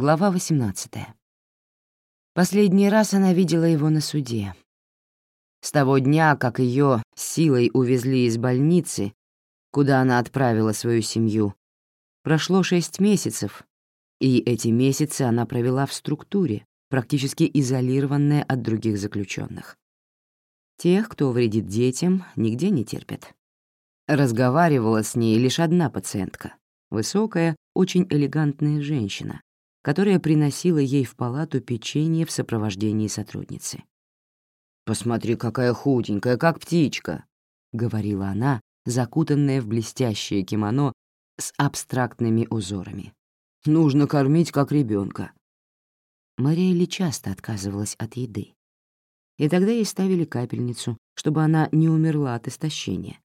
Глава 18. Последний раз она видела его на суде. С того дня, как ее силой увезли из больницы, куда она отправила свою семью, прошло шесть месяцев, и эти месяцы она провела в структуре, практически изолированная от других заключенных. Тех, кто вредит детям, нигде не терпят. Разговаривала с ней лишь одна пациентка, высокая, очень элегантная женщина, которая приносила ей в палату печенье в сопровождении сотрудницы. «Посмотри, какая худенькая, как птичка», — говорила она, закутанная в блестящее кимоно с абстрактными узорами. «Нужно кормить, как ребенка. Мариэлли часто отказывалась от еды. И тогда ей ставили капельницу, чтобы она не умерла от истощения.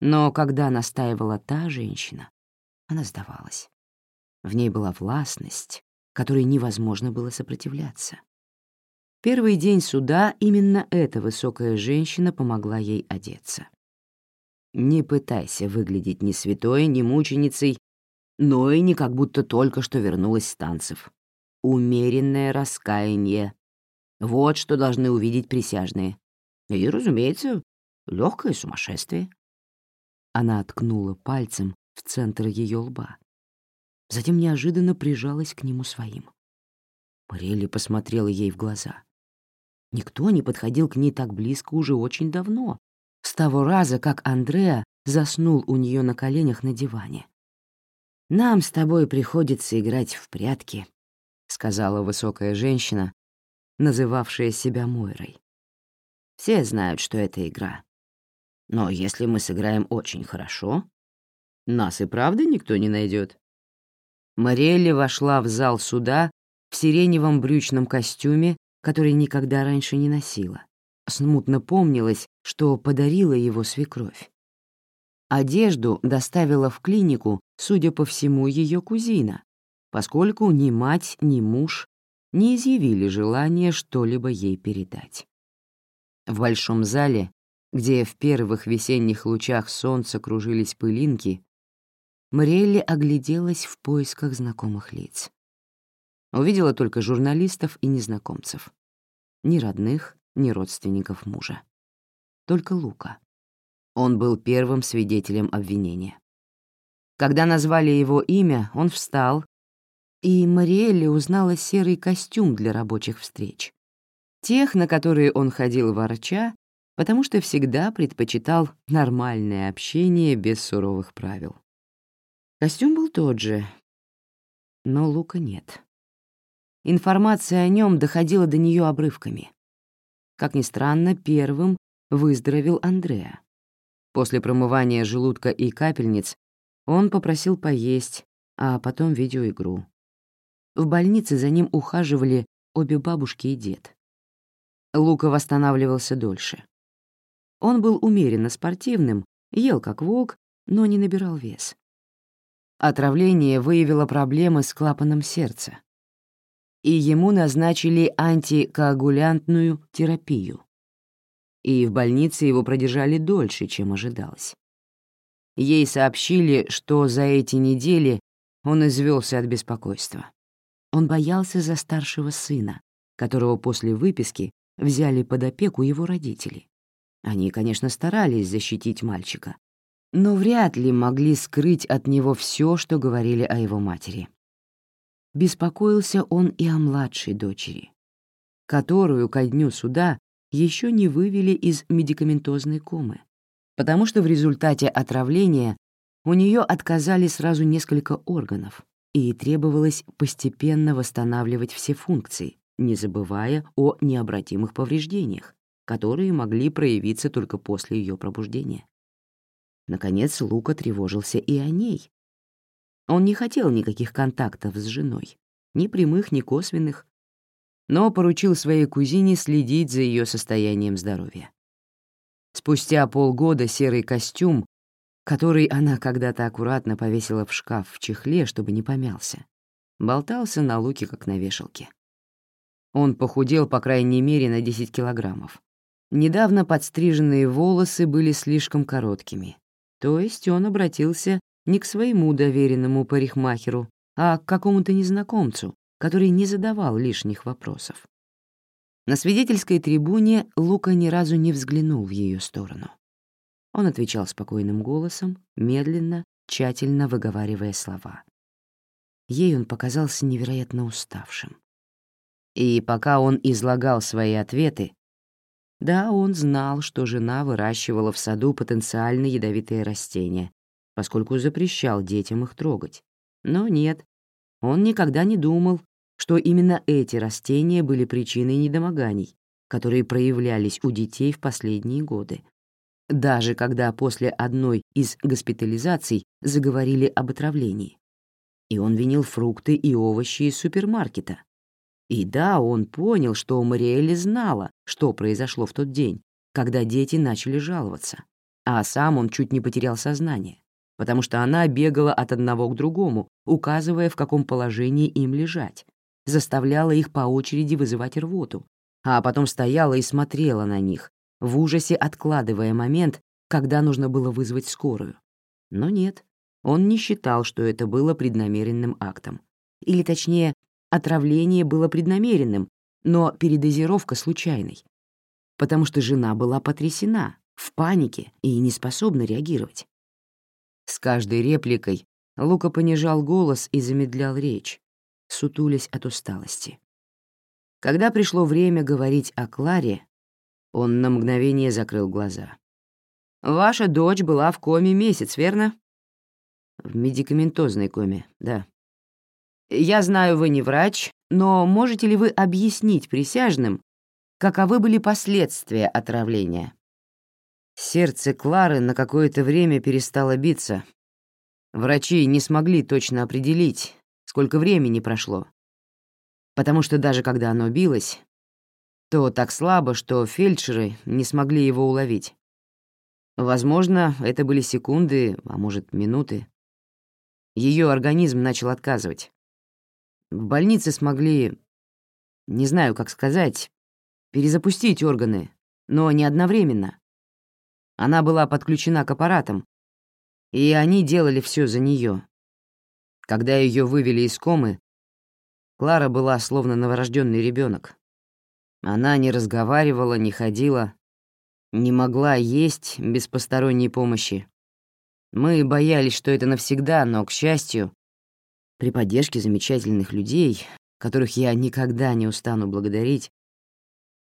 Но когда настаивала та женщина, она сдавалась. В ней была властность, которой невозможно было сопротивляться. Первый день суда именно эта высокая женщина помогла ей одеться. Не пытайся выглядеть ни святой, ни мученицей, но и не как будто только что вернулась с танцев. Умеренное раскаяние. Вот что должны увидеть присяжные. И, разумеется, легкое сумасшествие. Она откнула пальцем в центр ее лба. Затем неожиданно прижалась к нему своим. Мариэлли посмотрела ей в глаза. Никто не подходил к ней так близко уже очень давно, с того раза, как Андреа заснул у нее на коленях на диване. «Нам с тобой приходится играть в прятки», — сказала высокая женщина, называвшая себя Мойрой. «Все знают, что это игра. Но если мы сыграем очень хорошо, нас и правда никто не найдет. Мариэлли вошла в зал суда в сиреневом брючном костюме, который никогда раньше не носила. Смутно помнилось, что подарила его свекровь. Одежду доставила в клинику, судя по всему, ее кузина, поскольку ни мать, ни муж не изъявили желания что-либо ей передать. В большом зале, где в первых весенних лучах солнца кружились пылинки, Мариэлли огляделась в поисках знакомых лиц. Увидела только журналистов и незнакомцев. Ни родных, ни родственников мужа. Только Лука. Он был первым свидетелем обвинения. Когда назвали его имя, он встал, и Мариэлли узнала серый костюм для рабочих встреч. Тех, на которые он ходил ворча, потому что всегда предпочитал нормальное общение без суровых правил. Костюм был тот же, но Лука нет. Информация о нем доходила до нее обрывками. Как ни странно, первым выздоровел Андреа. После промывания желудка и капельниц он попросил поесть, а потом видеоигру. В больнице за ним ухаживали обе бабушки и дед. Лука восстанавливался дольше. Он был умеренно спортивным, ел как волк, но не набирал вес. Отравление выявило проблемы с клапаном сердца, и ему назначили антикоагулянтную терапию. И в больнице его продержали дольше, чем ожидалось. Ей сообщили, что за эти недели он извелся от беспокойства. Он боялся за старшего сына, которого после выписки взяли под опеку его родители. Они, конечно, старались защитить мальчика, но вряд ли могли скрыть от него все, что говорили о его матери. Беспокоился он и о младшей дочери, которую ко дню суда еще не вывели из медикаментозной комы, потому что в результате отравления у нее отказали сразу несколько органов, и требовалось постепенно восстанавливать все функции, не забывая о необратимых повреждениях, которые могли проявиться только после ее пробуждения. Наконец, Лука тревожился и о ней. Он не хотел никаких контактов с женой, ни прямых, ни косвенных, но поручил своей кузине следить за ее состоянием здоровья. Спустя полгода серый костюм, который она когда-то аккуратно повесила в шкаф в чехле, чтобы не помялся, болтался на луке, как на вешалке. Он похудел, по крайней мере, на 10 килограммов. Недавно подстриженные волосы были слишком короткими, то есть он обратился не к своему доверенному парикмахеру, а к какому-то незнакомцу, который не задавал лишних вопросов. На свидетельской трибуне Лука ни разу не взглянул в ее сторону. Он отвечал спокойным голосом, медленно, тщательно выговаривая слова. Ей он показался невероятно уставшим. И пока он излагал свои ответы, да, он знал, что жена выращивала в саду потенциально ядовитые растения, поскольку запрещал детям их трогать. Но нет, он никогда не думал, что именно эти растения были причиной недомоганий, которые проявлялись у детей в последние годы. Даже когда после одной из госпитализаций заговорили об отравлении. И он винил фрукты и овощи из супермаркета, и да, он понял, что Мариэлли знала, что произошло в тот день, когда дети начали жаловаться. А сам он чуть не потерял сознание, потому что она бегала от одного к другому, указывая, в каком положении им лежать, заставляла их по очереди вызывать рвоту, а потом стояла и смотрела на них, в ужасе откладывая момент, когда нужно было вызвать скорую. Но нет, он не считал, что это было преднамеренным актом. Или, точнее, Отравление было преднамеренным, но передозировка случайной. Потому что жена была потрясена, в панике и не способна реагировать. С каждой репликой Лука понижал голос и замедлял речь, сутулясь от усталости. Когда пришло время говорить о Кларе, он на мгновение закрыл глаза. «Ваша дочь была в коме месяц, верно?» «В медикаментозной коме, да». Я знаю, вы не врач, но можете ли вы объяснить присяжным, каковы были последствия отравления? Сердце Клары на какое-то время перестало биться. Врачи не смогли точно определить, сколько времени прошло. Потому что даже когда оно билось, то так слабо, что фельдшеры не смогли его уловить. Возможно, это были секунды, а может, минуты. Ее организм начал отказывать. В больнице смогли, не знаю, как сказать, перезапустить органы, но не одновременно. Она была подключена к аппаратам, и они делали все за нее. Когда ее вывели из комы, Клара была словно новорожденный ребенок. Она не разговаривала, не ходила, не могла есть без посторонней помощи. Мы боялись, что это навсегда, но, к счастью, при поддержке замечательных людей, которых я никогда не устану благодарить,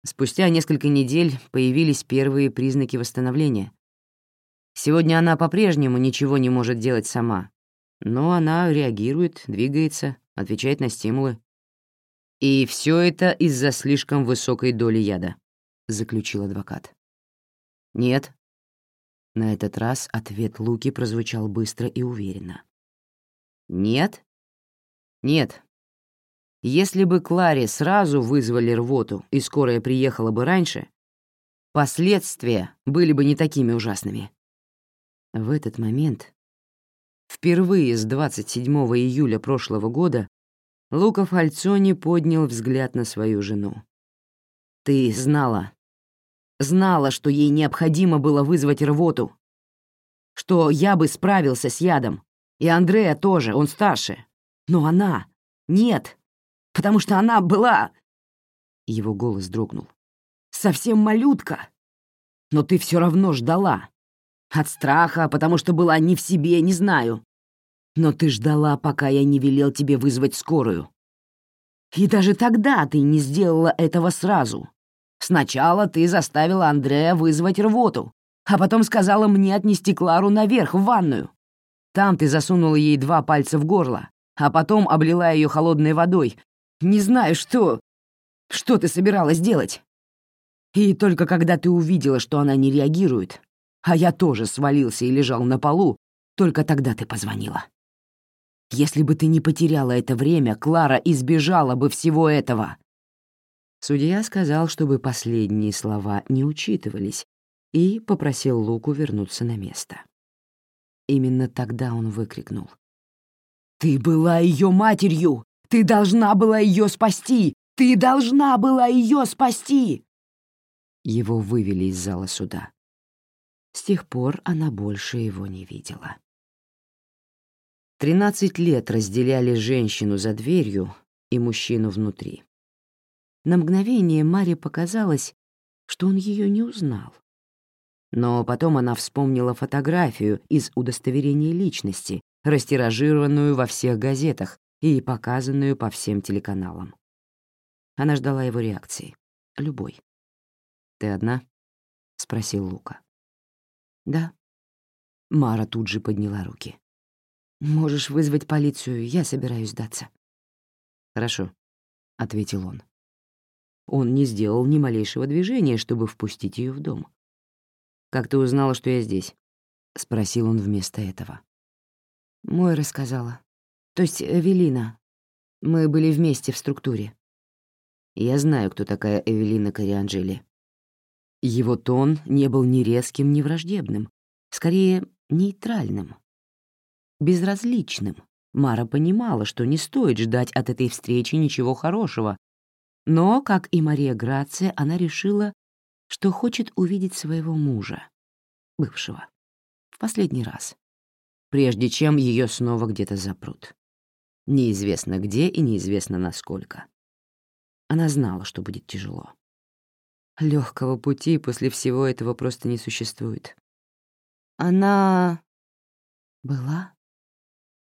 спустя несколько недель появились первые признаки восстановления. Сегодня она по-прежнему ничего не может делать сама, но она реагирует, двигается, отвечает на стимулы. И все это из-за слишком высокой доли яда, заключил адвокат. Нет. На этот раз ответ Луки прозвучал быстро и уверенно. Нет? Нет. Если бы Кларе сразу вызвали рвоту и скорая приехала бы раньше, последствия были бы не такими ужасными. В этот момент, впервые с 27 июля прошлого года, Лука Фальцони поднял взгляд на свою жену. «Ты знала. Знала, что ей необходимо было вызвать рвоту. Что я бы справился с ядом. И Андрея тоже, он старше. Но она... Нет, потому что она была...» Его голос дрогнул. «Совсем малютка. Но ты все равно ждала. От страха, потому что была не в себе, не знаю. Но ты ждала, пока я не велел тебе вызвать скорую. И даже тогда ты не сделала этого сразу. Сначала ты заставила Андрея вызвать рвоту, а потом сказала мне отнести Клару наверх, в ванную. Там ты засунула ей два пальца в горло, а потом облила ее холодной водой. Не знаю, что... Что ты собиралась делать? И только когда ты увидела, что она не реагирует, а я тоже свалился и лежал на полу, только тогда ты позвонила. Если бы ты не потеряла это время, Клара избежала бы всего этого. Судья сказал, чтобы последние слова не учитывались, и попросил Луку вернуться на место. Именно тогда он выкрикнул. «Ты была ее матерью! Ты должна была ее спасти! Ты должна была ее спасти!» Его вывели из зала суда. С тех пор она больше его не видела. Тринадцать лет разделяли женщину за дверью, и мужчину внутри. На мгновение Маре показалось, что он ее не узнал. Но потом она вспомнила фотографию из удостоверения личности, растиражированную во всех газетах и показанную по всем телеканалам. Она ждала его реакции. Любой. «Ты одна?» — спросил Лука. «Да». Мара тут же подняла руки. «Можешь вызвать полицию, я собираюсь сдаться». «Хорошо», — ответил он. Он не сделал ни малейшего движения, чтобы впустить ее в дом. «Как ты узнала, что я здесь?» — спросил он вместо этого. Мой рассказала. То есть Эвелина. Мы были вместе в структуре. Я знаю, кто такая Эвелина Корианджели. Его тон не был ни резким, ни враждебным, скорее нейтральным, безразличным. Мара понимала, что не стоит ждать от этой встречи ничего хорошего, но, как и Мария Грация, она решила, что хочет увидеть своего мужа, бывшего, в последний раз, прежде чем ее снова где-то запрут. Неизвестно где и неизвестно насколько. Она знала, что будет тяжело. Легкого пути после всего этого просто не существует. Она была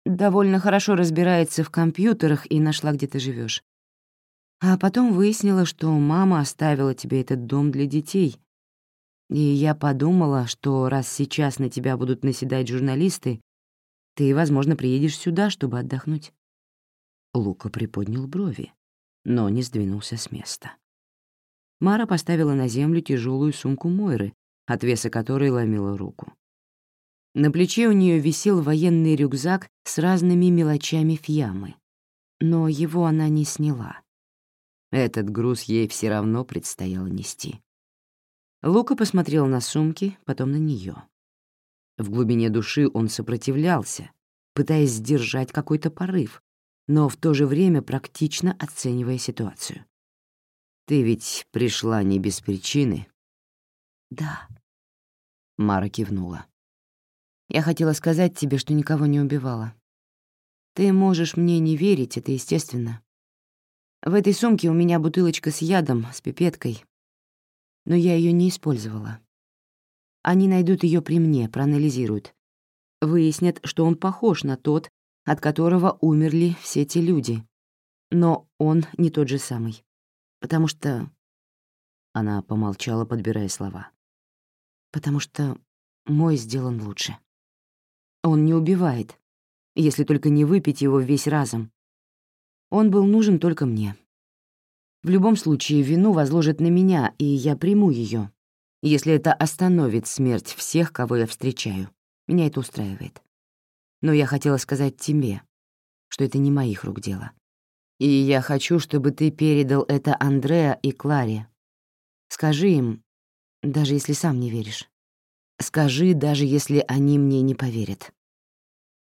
довольно хорошо разбирается в компьютерах и нашла, где ты живешь. А потом выяснила, что мама оставила тебе этот дом для детей. И я подумала, что раз сейчас на тебя будут наседать журналисты, ты, возможно, приедешь сюда, чтобы отдохнуть. Лука приподнял брови, но не сдвинулся с места. Мара поставила на землю тяжелую сумку Мойры, от веса которой ломила руку. На плече у нее висел военный рюкзак с разными мелочами фьямы, но его она не сняла. Этот груз ей все равно предстояло нести. Лука посмотрел на сумки, потом на нее. В глубине души он сопротивлялся, пытаясь сдержать какой-то порыв, но в то же время практично оценивая ситуацию. «Ты ведь пришла не без причины?» «Да». Мара кивнула. «Я хотела сказать тебе, что никого не убивала. Ты можешь мне не верить, это естественно. В этой сумке у меня бутылочка с ядом, с пипеткой, но я ее не использовала. Они найдут ее при мне, проанализируют. Выяснят, что он похож на тот, от которого умерли все те люди. Но он не тот же самый. Потому что... Она помолчала, подбирая слова. Потому что мой сделан лучше. Он не убивает, если только не выпить его весь разом. Он был нужен только мне. В любом случае, вину возложат на меня, и я приму ее, если это остановит смерть всех, кого я встречаю. Меня это устраивает. Но я хотела сказать тебе, что это не моих рук дело. И я хочу, чтобы ты передал это Андреа и Кларе. Скажи им, даже если сам не веришь. Скажи, даже если они мне не поверят.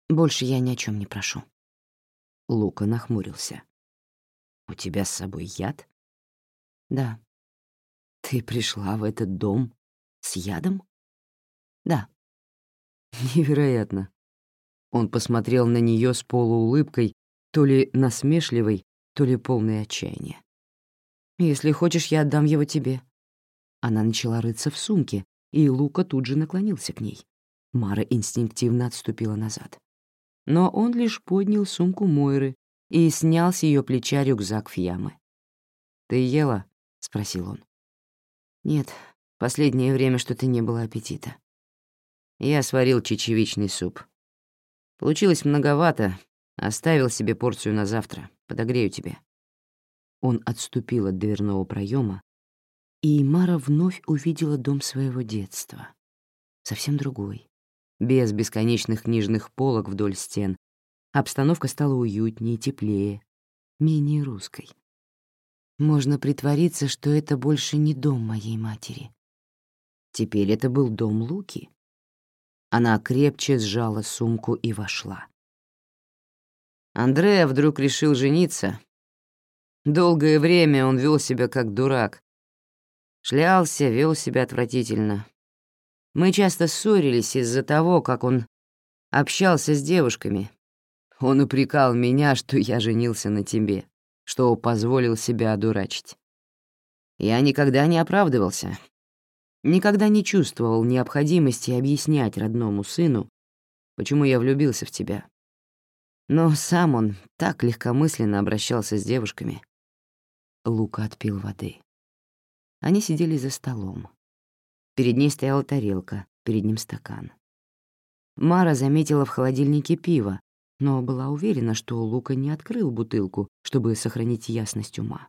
Больше я ни о чем не прошу. Лука нахмурился. «У тебя с собой яд?» «Да». «Ты пришла в этот дом с ядом?» «Да». «Невероятно». Он посмотрел на нее с полуулыбкой, то ли насмешливой, то ли полной отчаяния. «Если хочешь, я отдам его тебе». Она начала рыться в сумке, и Лука тут же наклонился к ней. Мара инстинктивно отступила назад. Но он лишь поднял сумку Мойры и снял с ее плеча рюкзак Фьямы. «Ты ела?» — спросил он. «Нет, последнее время что-то не было аппетита. Я сварил чечевичный суп. Получилось многовато, оставил себе порцию на завтра, подогрею тебе». Он отступил от дверного проема, и Мара вновь увидела дом своего детства. Совсем другой, без бесконечных книжных полок вдоль стен. Обстановка стала уютнее, теплее, менее русской. Можно притвориться, что это больше не дом моей матери. Теперь это был дом Луки. Она крепче сжала сумку и вошла. Андреа вдруг решил жениться. Долгое время он вел себя как дурак. Шлялся, вел себя отвратительно. Мы часто ссорились из-за того, как он общался с девушками. Он упрекал меня, что я женился на тебе что позволил себя одурачить. Я никогда не оправдывался, никогда не чувствовал необходимости объяснять родному сыну, почему я влюбился в тебя. Но сам он так легкомысленно обращался с девушками. Лука отпил воды. Они сидели за столом. Перед ней стояла тарелка, перед ним стакан. Мара заметила в холодильнике пиво, но была уверена, что Лука не открыл бутылку, чтобы сохранить ясность ума.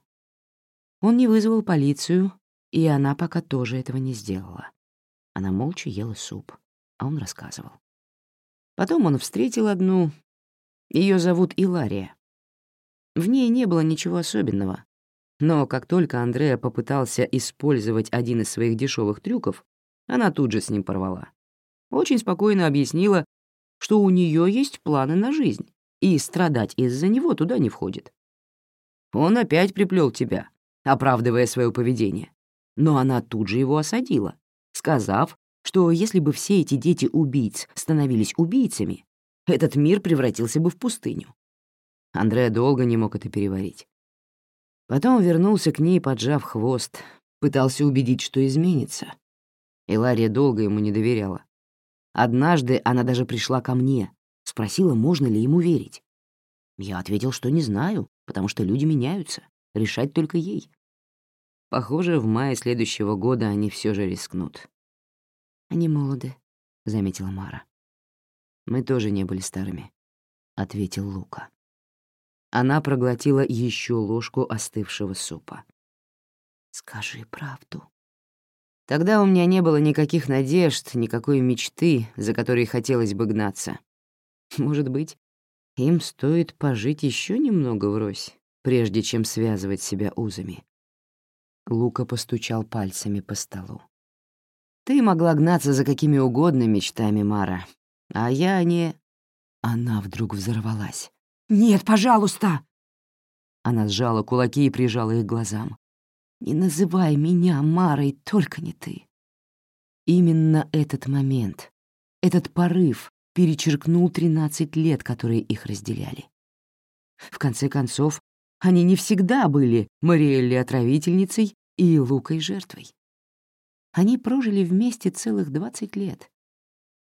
Он не вызвал полицию, и она пока тоже этого не сделала. Она молча ела суп, а он рассказывал. Потом он встретил одну. Ее зовут Илария. В ней не было ничего особенного. Но как только Андреа попытался использовать один из своих дешевых трюков, она тут же с ним порвала. Очень спокойно объяснила, что у нее есть планы на жизнь, и страдать из-за него туда не входит. Он опять приплел тебя, оправдывая свое поведение. Но она тут же его осадила, сказав, что если бы все эти дети убийц становились убийцами, этот мир превратился бы в пустыню. Андреа долго не мог это переварить. Потом вернулся к ней, поджав хвост, пытался убедить, что изменится. И Лария долго ему не доверяла. Однажды она даже пришла ко мне, спросила, можно ли ему верить. Я ответил, что не знаю, потому что люди меняются, решать только ей. Похоже, в мае следующего года они все же рискнут. «Они молоды», — заметила Мара. «Мы тоже не были старыми», — ответил Лука. Она проглотила еще ложку остывшего супа. «Скажи правду». Тогда у меня не было никаких надежд, никакой мечты, за которой хотелось бы гнаться. Может быть, им стоит пожить еще немного врозь, прежде чем связывать себя узами. Лука постучал пальцами по столу. «Ты могла гнаться за какими угодно мечтами, Мара, а я не...» Она вдруг взорвалась. «Нет, пожалуйста!» Она сжала кулаки и прижала их к глазам. «Не называй меня Марой, только не ты». Именно этот момент, этот порыв перечеркнул 13 лет, которые их разделяли. В конце концов, они не всегда были Мариэлли-отравительницей и Лукой жертвой. Они прожили вместе целых 20 лет,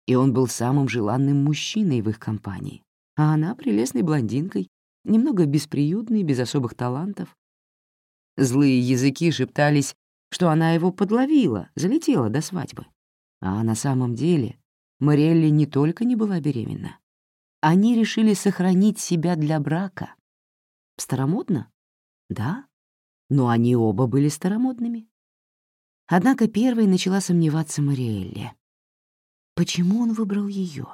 и он был самым желанным мужчиной в их компании, а она — прелестной блондинкой, немного бесприютной, без особых талантов. Злые языки шептались, что она его подловила, залетела до свадьбы. А на самом деле Мариэлли не только не была беременна. Они решили сохранить себя для брака. Старомодно? Да но они оба были старомодными. Однако первой начала сомневаться Мариэлли. Почему он выбрал ее?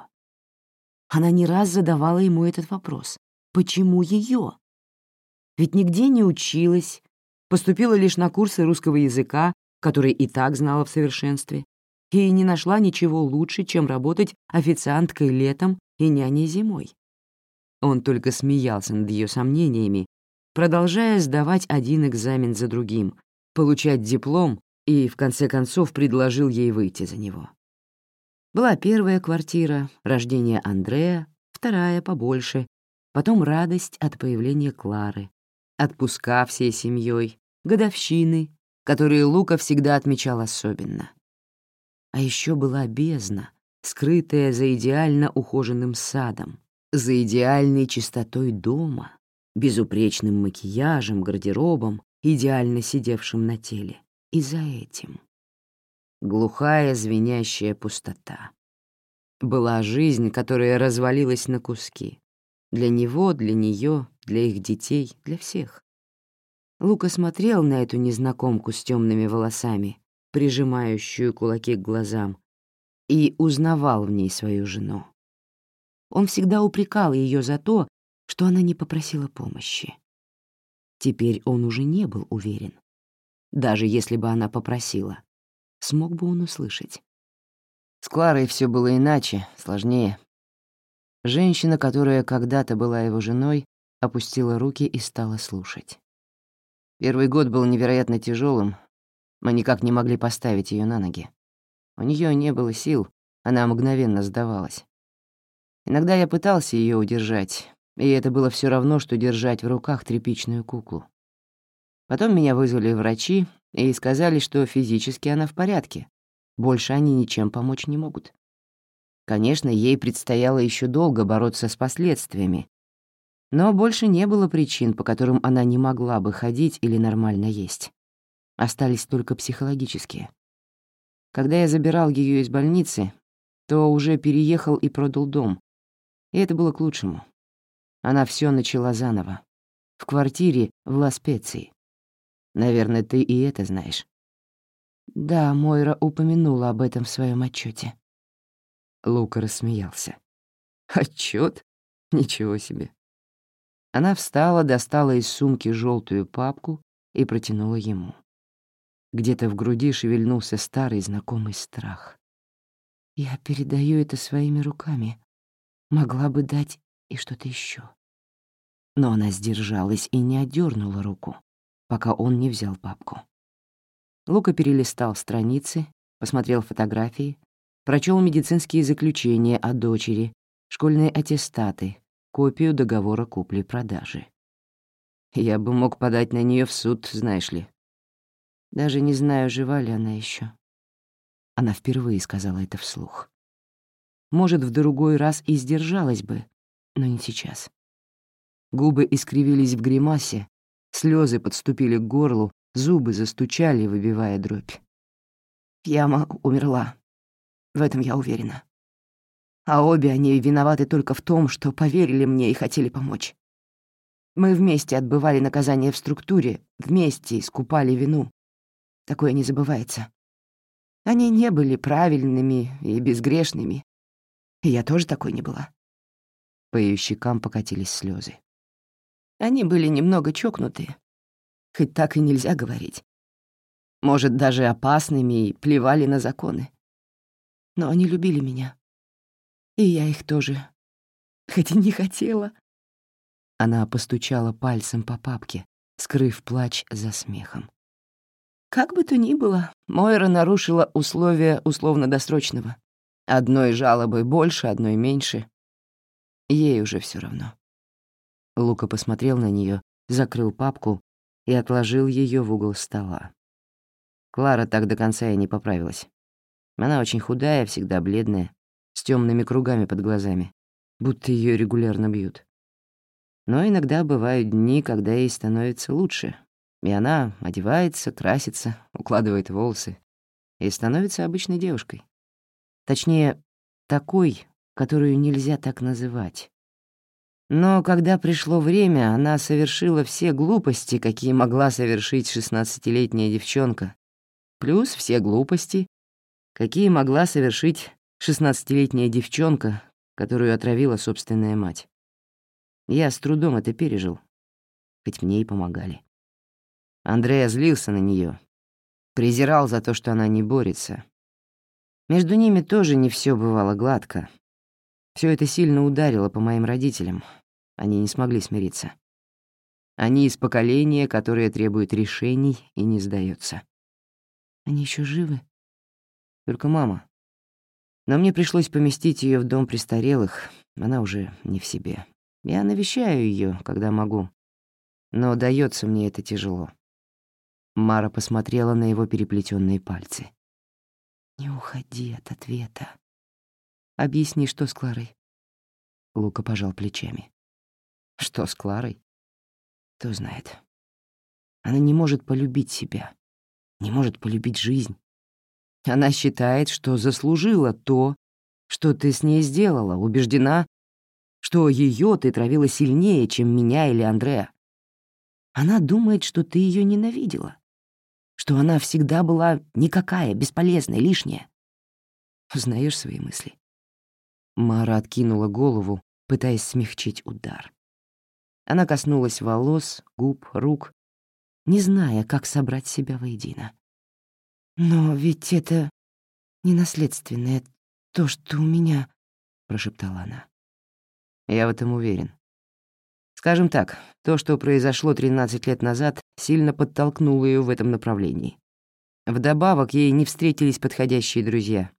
Она не раз задавала ему этот вопрос. Почему ее? Ведь нигде не училась, поступила лишь на курсы русского языка, который и так знала в совершенстве, и не нашла ничего лучше, чем работать официанткой летом и няней зимой. Он только смеялся над ее сомнениями продолжая сдавать один экзамен за другим, получать диплом и, в конце концов, предложил ей выйти за него. Была первая квартира, рождение Андрея, вторая побольше, потом радость от появления Клары, отпуска всей семьей, годовщины, которые Лука всегда отмечал особенно. А еще была бездна, скрытая за идеально ухоженным садом, за идеальной чистотой дома, безупречным макияжем, гардеробом, идеально сидевшим на теле. И за этим. Глухая, звенящая пустота. Была жизнь, которая развалилась на куски. Для него, для нее, для их детей, для всех. Лука смотрел на эту незнакомку с темными волосами, прижимающую кулаки к глазам, и узнавал в ней свою жену. Он всегда упрекал ее за то, что она не попросила помощи. Теперь он уже не был уверен. Даже если бы она попросила, смог бы он услышать. С Кларой все было иначе, сложнее. Женщина, которая когда-то была его женой, опустила руки и стала слушать. Первый год был невероятно тяжелым. Мы никак не могли поставить ее на ноги. У нее не было сил, она мгновенно сдавалась. Иногда я пытался ее удержать, И это было все равно, что держать в руках тряпичную куклу. Потом меня вызвали врачи и сказали, что физически она в порядке. Больше они ничем помочь не могут. Конечно, ей предстояло еще долго бороться с последствиями, но больше не было причин, по которым она не могла бы ходить или нормально есть. Остались только психологические. Когда я забирал ее из больницы, то уже переехал и продал дом. И это было к лучшему. Она все начала заново. В квартире в Ла-Специи. Наверное, ты и это знаешь. Да, Мойра упомянула об этом в своем отчете. Лука рассмеялся. Отчет? Ничего себе. Она встала, достала из сумки желтую папку и протянула ему. Где-то в груди шевельнулся старый знакомый страх. «Я передаю это своими руками. Могла бы дать и что-то еще. Но она сдержалась и не отдернула руку, пока он не взял папку. Лука перелистал страницы, посмотрел фотографии, прочел медицинские заключения о дочери, школьные аттестаты, копию договора купли-продажи. Я бы мог подать на нее в суд, знаешь ли. Даже не знаю, жива ли она еще. Она впервые сказала это вслух. Может, в другой раз и сдержалась бы, но не сейчас. Губы искривились в гримасе, слезы подступили к горлу, зубы застучали, выбивая дробь. Яма умерла. В этом я уверена. А обе они виноваты только в том, что поверили мне и хотели помочь. Мы вместе отбывали наказание в структуре, вместе искупали вину. Такое не забывается. Они не были правильными и безгрешными. И я тоже такой не была. По ее щекам покатились слезы. Они были немного чокнутые. Хоть так и нельзя говорить. Может, даже опасными и плевали на законы. Но они любили меня. И я их тоже. Хоть и не хотела. Она постучала пальцем по папке, скрыв плач за смехом. Как бы то ни было, Мойра нарушила условия условно-досрочного. Одной жалобы больше, одной меньше. Ей уже все равно. Лука посмотрел на нее, закрыл папку и отложил ее в угол стола. Клара так до конца и не поправилась. Она очень худая, всегда бледная, с темными кругами под глазами, будто ее регулярно бьют. Но иногда бывают дни, когда ей становится лучше, и она одевается, красится, укладывает волосы и становится обычной девушкой. Точнее, такой, которую нельзя так называть. Но когда пришло время, она совершила все глупости, какие могла совершить шестнадцатилетняя девчонка, плюс все глупости, какие могла совершить шестнадцатилетняя девчонка, которую отравила собственная мать. Я с трудом это пережил, хоть мне и помогали. Андрей злился на нее, презирал за то, что она не борется, между ними тоже не все бывало гладко. Все это сильно ударило по моим родителям. Они не смогли смириться. Они из поколения, которое требует решений и не сдается. Они еще живы? Только мама. Но мне пришлось поместить ее в дом престарелых, она уже не в себе. Я навещаю ее, когда могу. Но дается мне это тяжело. Мара посмотрела на его переплетенные пальцы. Не уходи от ответа. Объясни, что с Кларой. Лука пожал плечами. Что с Кларой? Кто знает. Она не может полюбить себя, не может полюбить жизнь. Она считает, что заслужила то, что ты с ней сделала, убеждена, что ее ты травила сильнее, чем меня или Андреа. Она думает, что ты ее ненавидела, что она всегда была никакая, бесполезная, лишняя. Узнаешь свои мысли?» Мара откинула голову, пытаясь смягчить удар. Она коснулась волос, губ, рук, не зная, как собрать себя воедино. «Но ведь это не наследственное, то, что у меня...» — прошептала она. «Я в этом уверен. Скажем так, то, что произошло 13 лет назад, сильно подтолкнуло ее в этом направлении. Вдобавок, ей не встретились подходящие друзья.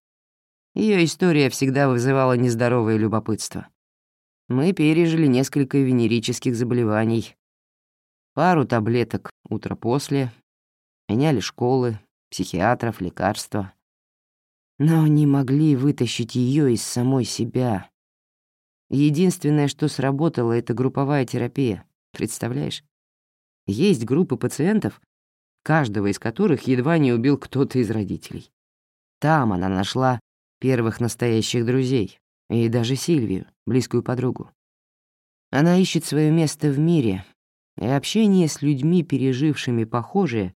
Ее история всегда вызывала нездоровое любопытство. Мы пережили несколько венерических заболеваний. Пару таблеток утро после, меняли школы, психиатров, лекарства. Но не могли вытащить ее из самой себя. Единственное, что сработало, — это групповая терапия. Представляешь? Есть группы пациентов, каждого из которых едва не убил кто-то из родителей. Там она нашла первых настоящих друзей, и даже Сильвию, близкую подругу. Она ищет свое место в мире, и общение с людьми, пережившими похожее,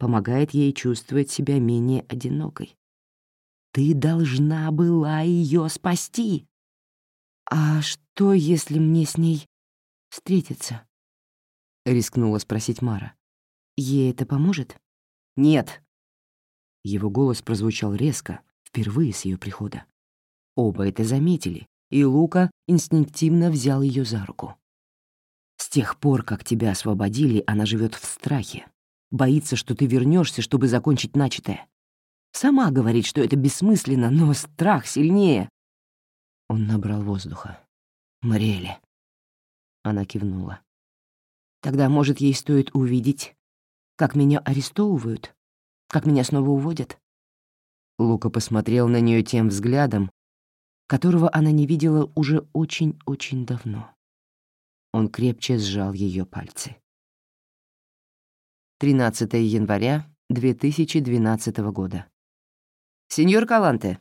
помогает ей чувствовать себя менее одинокой. Ты должна была ее спасти. А что, если мне с ней встретиться? Рискнула спросить Мара. Ей это поможет? Нет. Его голос прозвучал резко, впервые с ее прихода. Оба это заметили, и Лука инстинктивно взял ее за руку. С тех пор, как тебя освободили, она живет в страхе. Боится, что ты вернешься, чтобы закончить начатое. Сама говорит, что это бессмысленно, но страх сильнее. Он набрал воздуха. «Мариэле». Она кивнула. «Тогда, может, ей стоит увидеть, как меня арестовывают, как меня снова уводят?» Лука посмотрел на нее тем взглядом, которого она не видела уже очень-очень давно. Он крепче сжал ее пальцы. 13 января 2012 года. «Сеньор Каланте,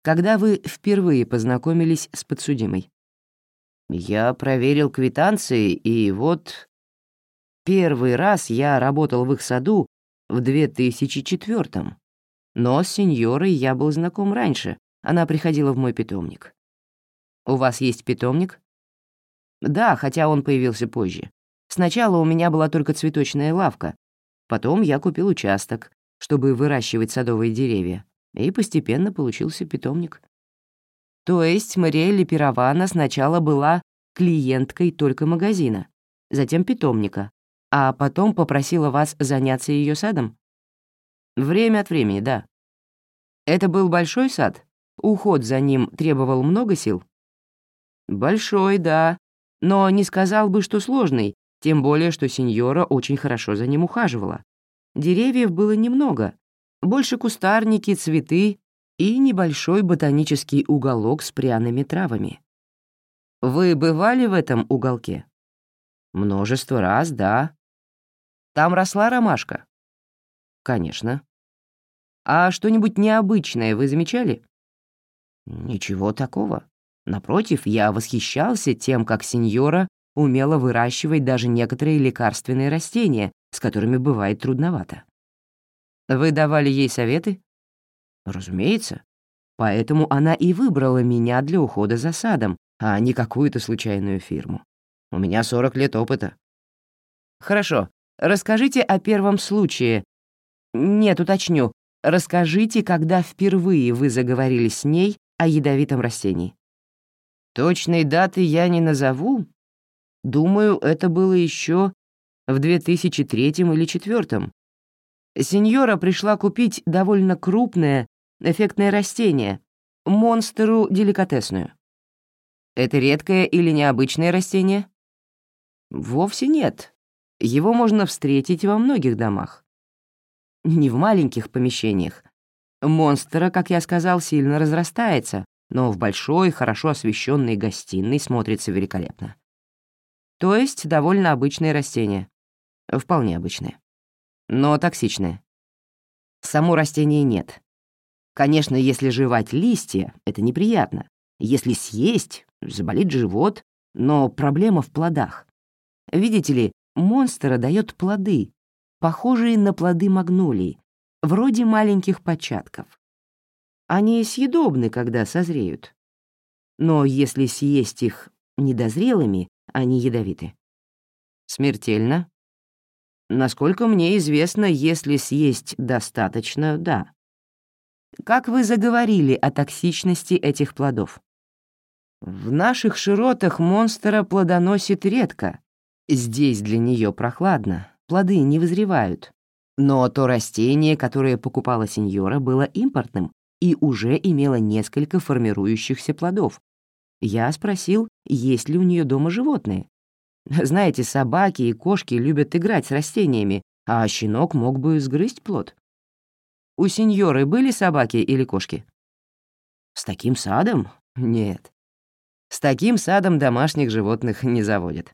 когда вы впервые познакомились с подсудимой?» «Я проверил квитанции, и вот...» «Первый раз я работал в их саду в 2004 но с сеньорой я был знаком раньше, она приходила в мой питомник. «У вас есть питомник?» «Да, хотя он появился позже. Сначала у меня была только цветочная лавка. Потом я купил участок, чтобы выращивать садовые деревья, и постепенно получился питомник. То есть Мариэлли Пирована сначала была клиенткой только магазина, затем питомника, а потом попросила вас заняться ее садом? Время от времени, да. Это был большой сад? Уход за ним требовал много сил? Большой, да, но не сказал бы, что сложный, тем более, что сеньора очень хорошо за ним ухаживала. Деревьев было немного, больше кустарники, цветы и небольшой ботанический уголок с пряными травами. Вы бывали в этом уголке? Множество раз, да. Там росла ромашка? Конечно. А что-нибудь необычное вы замечали? Ничего такого. Напротив, я восхищался тем, как сеньора умела выращивать даже некоторые лекарственные растения, с которыми бывает трудновато. Вы давали ей советы? Разумеется. Поэтому она и выбрала меня для ухода за садом, а не какую-то случайную фирму. У меня 40 лет опыта. Хорошо. Расскажите о первом случае. Нет, уточню. Расскажите, когда впервые вы заговорили с ней о ядовитом растении. Точной даты я не назову. Думаю, это было еще в 2003 или 2004. Сеньора пришла купить довольно крупное, эффектное растение, монстеру деликатесную. Это редкое или необычное растение? Вовсе нет. Его можно встретить во многих домах не в маленьких помещениях. Монстра, как я сказал, сильно разрастается, но в большой, хорошо освещенной гостиной смотрится великолепно. То есть довольно обычное растение. Вполне обычное. Но токсичное. Само растение нет. Конечно, если жевать листья, это неприятно. Если съесть, заболит живот, но проблема в плодах. Видите ли, монстра дает плоды, похожие на плоды магнолий, вроде маленьких початков. Они съедобны, когда созреют. Но если съесть их недозрелыми, они ядовиты. Смертельно? Насколько мне известно, если съесть достаточно, да. Как вы заговорили о токсичности этих плодов? В наших широтах монстра плодоносит редко. Здесь для нее прохладно, плоды не вызревают. Но то растение, которое покупала сеньора, было импортным и уже имело несколько формирующихся плодов. Я спросил, есть ли у нее дома животные. Знаете, собаки и кошки любят играть с растениями, а щенок мог бы сгрызть плод. У сеньоры были собаки или кошки? С таким садом? Нет. С таким садом домашних животных не заводят.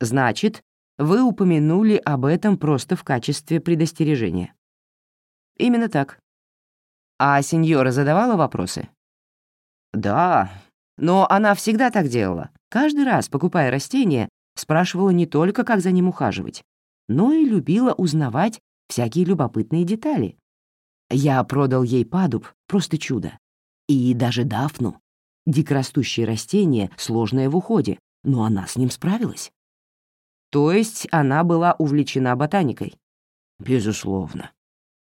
Значит, вы упомянули об этом просто в качестве предостережения. Именно так. А сеньора задавала вопросы? Да, но она всегда так делала. Каждый раз, покупая растения, спрашивала не только, как за ним ухаживать, но и любила узнавать всякие любопытные детали. Я продал ей падуб, просто чудо. И даже дафну. Дикорастущее растение, сложное в уходе, но она с ним справилась. То есть она была увлечена ботаникой? Безусловно.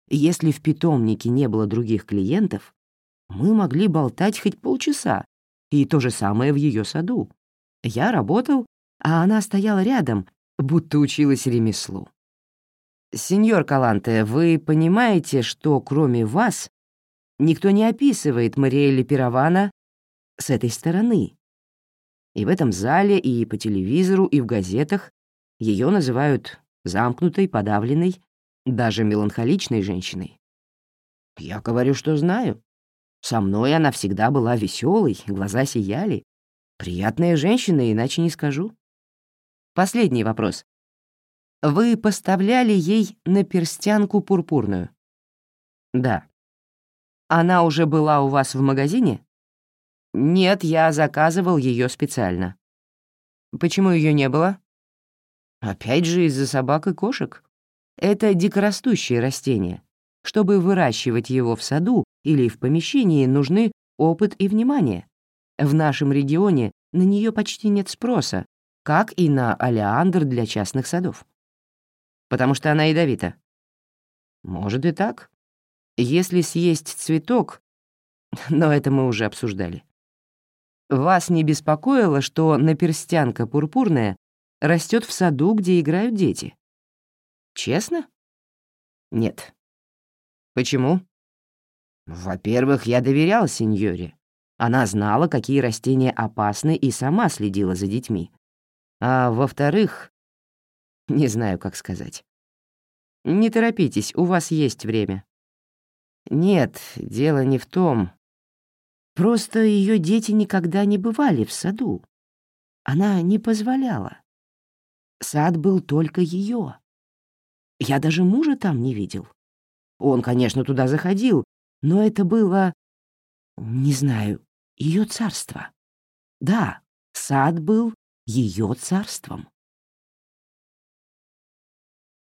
Если в питомнике не было других клиентов, мы могли болтать хоть полчаса, и то же самое в ее саду. Я работал, а она стояла рядом, будто училась ремеслу. «Сеньор Каланте, вы понимаете, что кроме вас никто не описывает Мариэлли Пиравана с этой стороны? И в этом зале, и по телевизору, и в газетах ее называют замкнутой, подавленной, даже меланхоличной женщиной. Я говорю, что знаю. Со мной она всегда была веселой, глаза сияли. Приятная женщина, иначе не скажу. Последний вопрос. Вы поставляли ей на перстянку пурпурную? Да. Она уже была у вас в магазине? Нет, я заказывал ее специально. Почему ее не было? Опять же из-за собак и кошек. Это дикорастущее растение. Чтобы выращивать его в саду или в помещении, нужны опыт и внимание. В нашем регионе на нее почти нет спроса, как и на олеандр для частных садов. Потому что она ядовита. Может и так. Если съесть цветок, но это мы уже обсуждали. Вас не беспокоило, что наперстянка пурпурная растет в саду, где играют дети? Честно? Нет. Почему? Во-первых, я доверял сеньоре. Она знала, какие растения опасны, и сама следила за детьми. А во-вторых, не знаю, как сказать. Не торопитесь, у вас есть время. Нет, дело не в том. Просто ее дети никогда не бывали в саду. Она не позволяла. Сад был только ее. Я даже мужа там не видел. Он, конечно, туда заходил, но это было, не знаю, ее царство. Да, сад был ее царством.